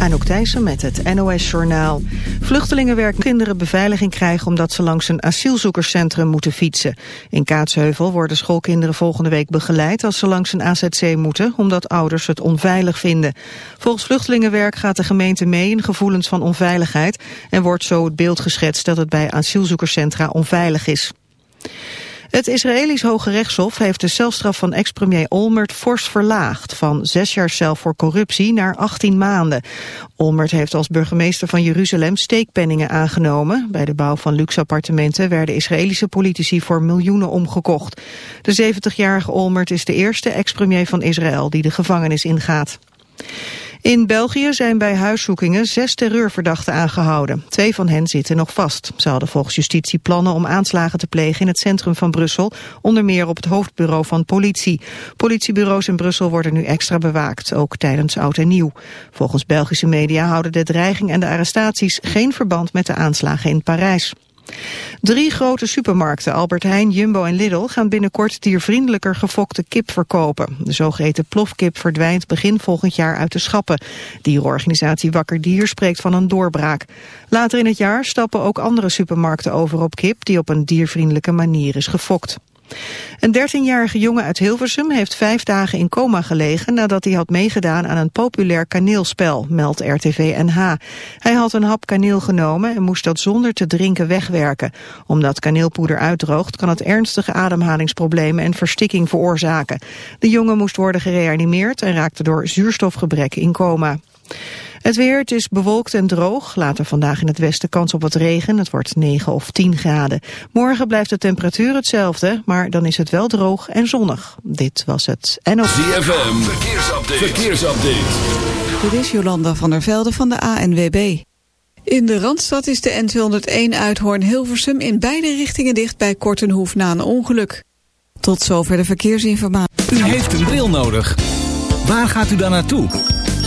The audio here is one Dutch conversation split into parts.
Anouk Thijssen met het NOS-journaal. Vluchtelingenwerk kinderen beveiliging krijgen omdat ze langs een asielzoekerscentrum moeten fietsen. In Kaatsheuvel worden schoolkinderen volgende week begeleid als ze langs een AZC moeten, omdat ouders het onveilig vinden. Volgens Vluchtelingenwerk gaat de gemeente mee in gevoelens van onveiligheid en wordt zo het beeld geschetst dat het bij asielzoekerscentra onveilig is. Het Israëlisch Hoge Rechtshof heeft de celstraf van ex-premier Olmert fors verlaagd. Van zes jaar cel voor corruptie naar 18 maanden. Olmert heeft als burgemeester van Jeruzalem steekpenningen aangenomen. Bij de bouw van luxe appartementen werden Israëlische politici voor miljoenen omgekocht. De 70-jarige Olmert is de eerste ex-premier van Israël die de gevangenis ingaat. In België zijn bij huiszoekingen zes terreurverdachten aangehouden. Twee van hen zitten nog vast. Ze hadden volgens justitie plannen om aanslagen te plegen in het centrum van Brussel, onder meer op het hoofdbureau van politie. Politiebureaus in Brussel worden nu extra bewaakt, ook tijdens oud en nieuw. Volgens Belgische media houden de dreiging en de arrestaties geen verband met de aanslagen in Parijs. Drie grote supermarkten, Albert Heijn, Jumbo en Lidl, gaan binnenkort diervriendelijker gefokte kip verkopen. De zogeheten plofkip verdwijnt begin volgend jaar uit de schappen. Dierenorganisatie Wakker Dier spreekt van een doorbraak. Later in het jaar stappen ook andere supermarkten over op kip die op een diervriendelijke manier is gefokt. Een 13-jarige jongen uit Hilversum heeft vijf dagen in coma gelegen nadat hij had meegedaan aan een populair kaneelspel, meldt RTV NH. Hij had een hap kaneel genomen en moest dat zonder te drinken wegwerken. Omdat kaneelpoeder uitdroogt kan het ernstige ademhalingsproblemen en verstikking veroorzaken. De jongen moest worden gereanimeerd en raakte door zuurstofgebrek in coma. Het weer, het is bewolkt en droog. Later vandaag in het westen kans op wat regen. Het wordt 9 of 10 graden. Morgen blijft de temperatuur hetzelfde, maar dan is het wel droog en zonnig. Dit was het NOS. ZFM, verkeersupdate. verkeersupdate. Dit is Jolanda van der Velde van de ANWB. In de Randstad is de N201 Uithoorn-Hilversum in beide richtingen dicht bij Kortenhoef na een ongeluk. Tot zover de verkeersinformatie. U heeft een bril nodig. Waar gaat u dan naartoe?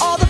All the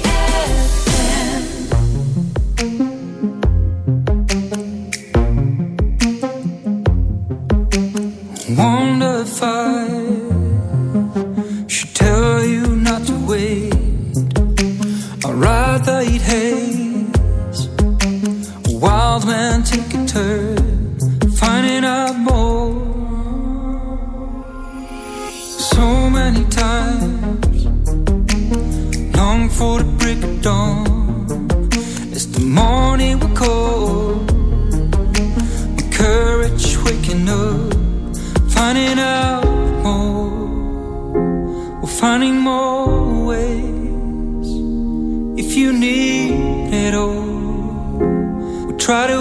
try to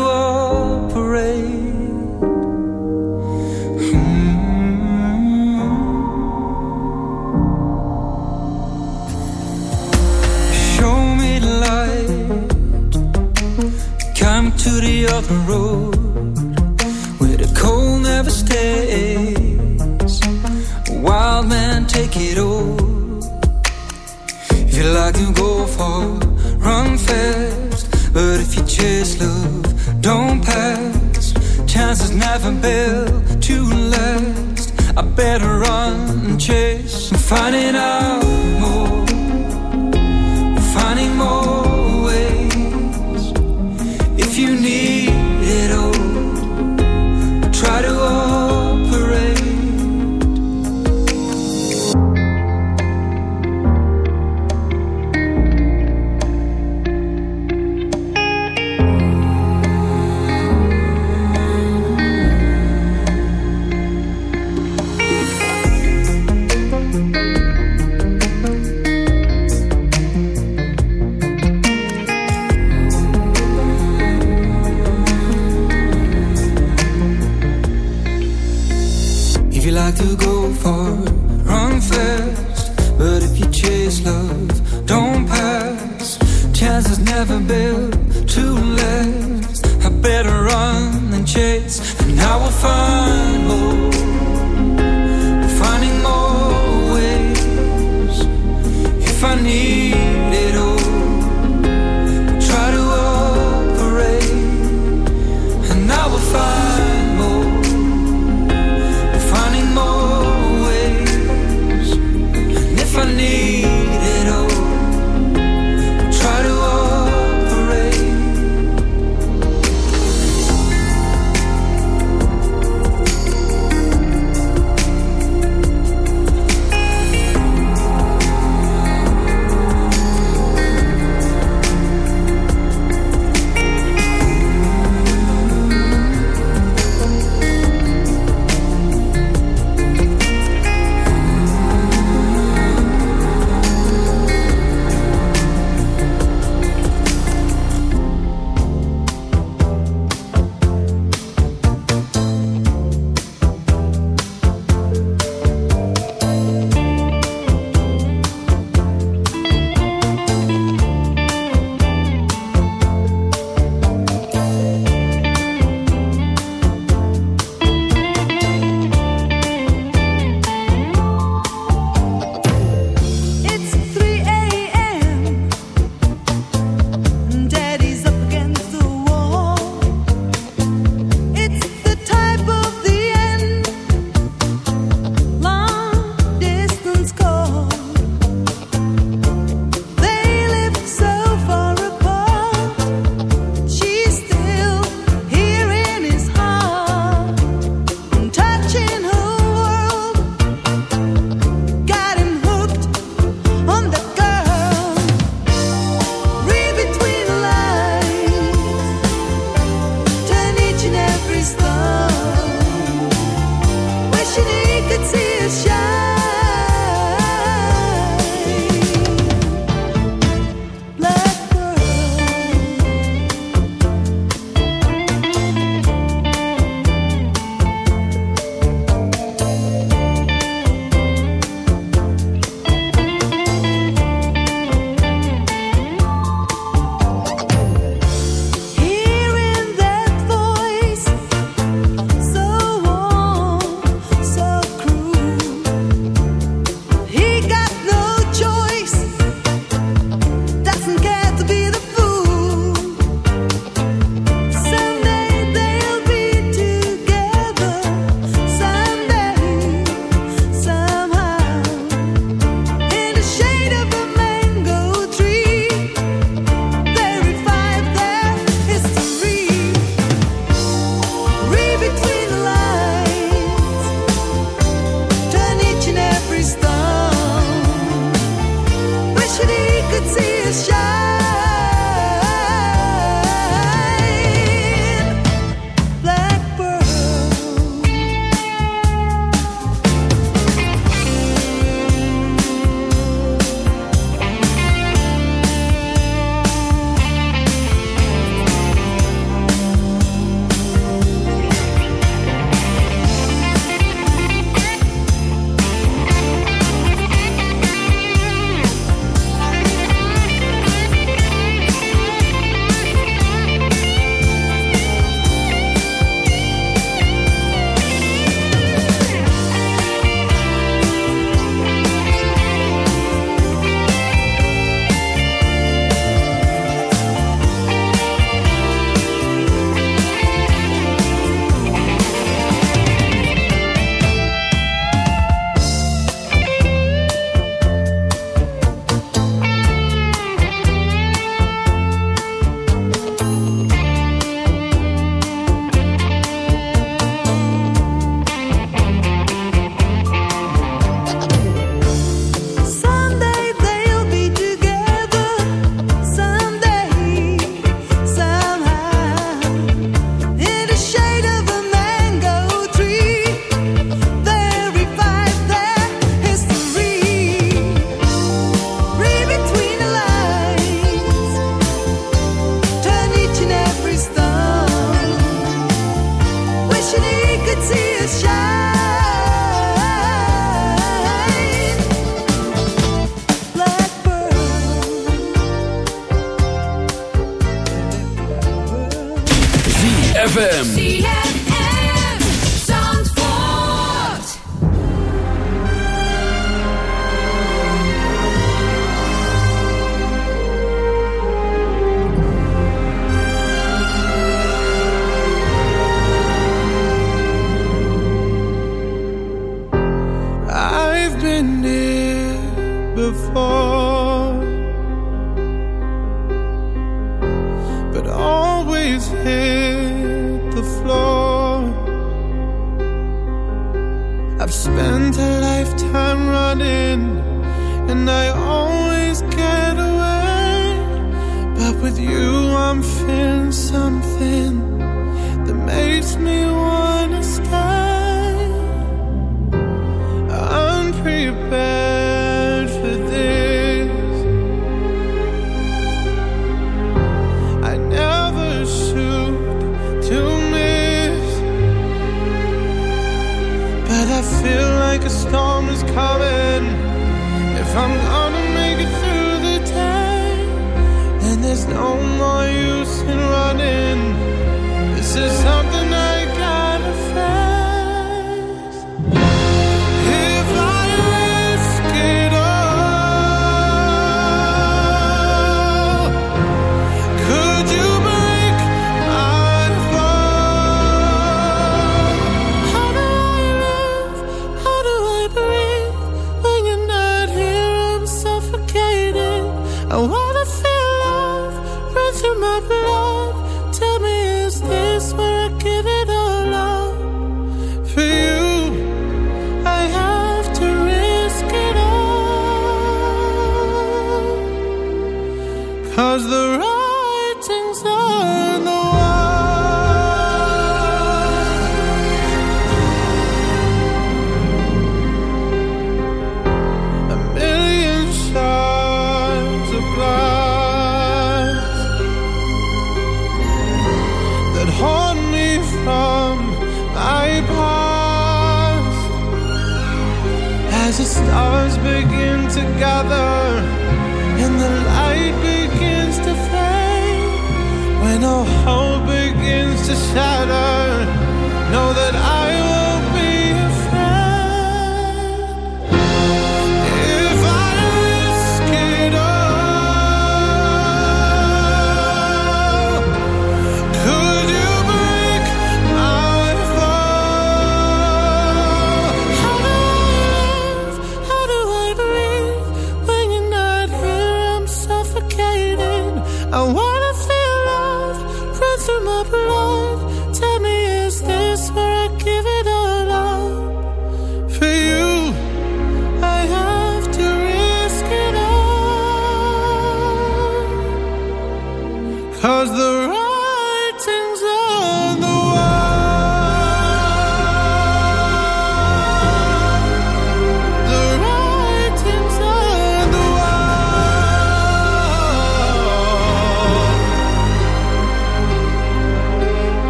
me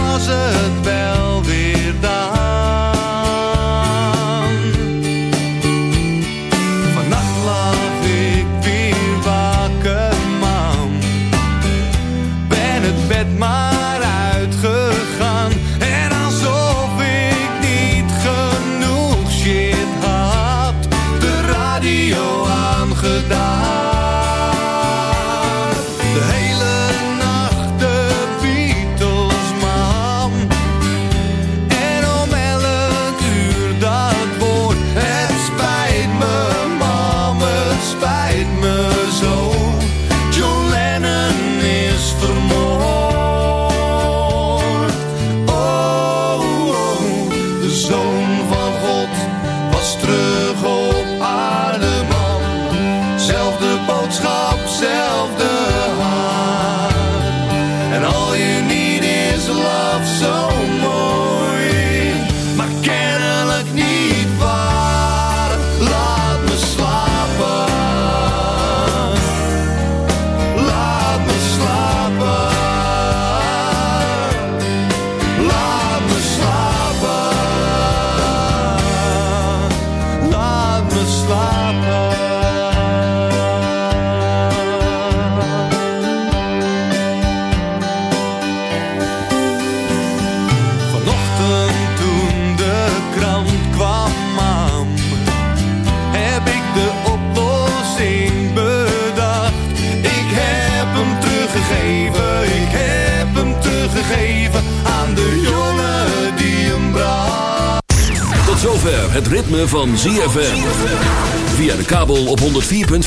was het wel.